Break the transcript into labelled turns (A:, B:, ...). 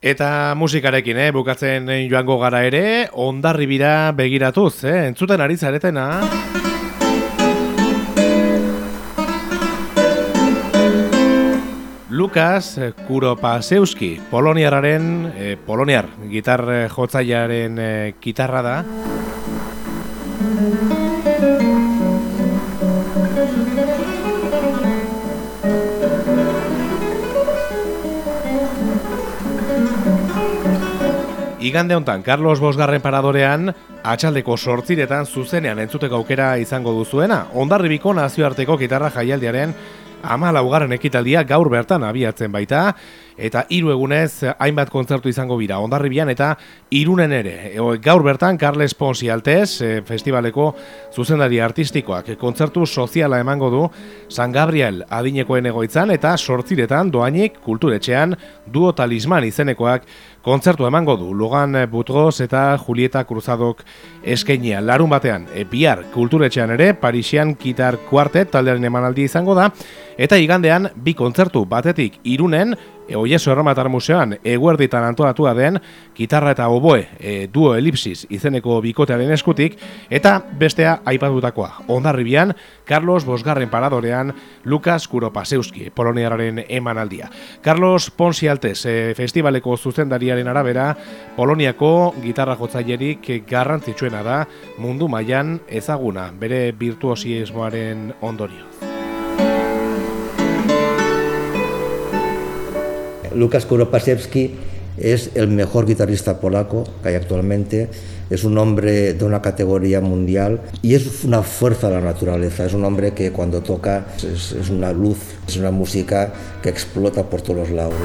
A: Eta musikarekin, eh, bukatzen joango gara ere, ondarribira begiratuz, eh, entzuten ari zaretena. Lukas Kuropaseuski, poloniararen, eh, poloniar, gitar eh, jotzaiaren eh, gitarra da. Igande hontan Carlos Bosgarren paradorean atxaldeko sortziretan zuzenean entzuteko aukera izango duzuena. Ondarribiko nazioarteko gitarra jaialdiaren ama laugarren ekitaldia gaur bertan abiatzen baita eta hiru egunez hainbat kontzertu izango bira ondarribian eta irunen ere. gaur bertan Carles Ponsi Altez e, festivaleko zuzendari artistikoak. Kontzertu soziala emango du San Gabriel adinekoen egoitzan eta sortziretan doainik kulturetxean duo talisman izenekoak kontzertu emango du. Logan Butros eta Julieta Cruzadok eskenia larun batean e, bihar kulturetxean ere Parisian Kitar Quartet taldearen emanaldi izango da. Eta igandean bi kontzertu batetik irunen e, Oieso Erromatar Museoan eguerditan antolatua den gitarra eta oboe e, duo elipsis izeneko bikotearen eskutik eta bestea aipatutakoa. Ondarribian, Carlos Bosgarren paradorean Lukas Kuropaseuski, poloniararen emanaldia. Carlos Ponsi Altez, e, festivaleko zuzendariaren arabera, Poloniako gitarra jotzailerik garrantzitsuena da mundu mailan ezaguna, bere virtuosiesmoaren ondorio.
B: Lukas Kuropaszewski es el mejor guitarrista polaco que hay actualmente, es un hombre de una categoría mundial y es una fuerza de la naturaleza, es un hombre que cuando toca es, una luz, es una música que explota por todos los lados.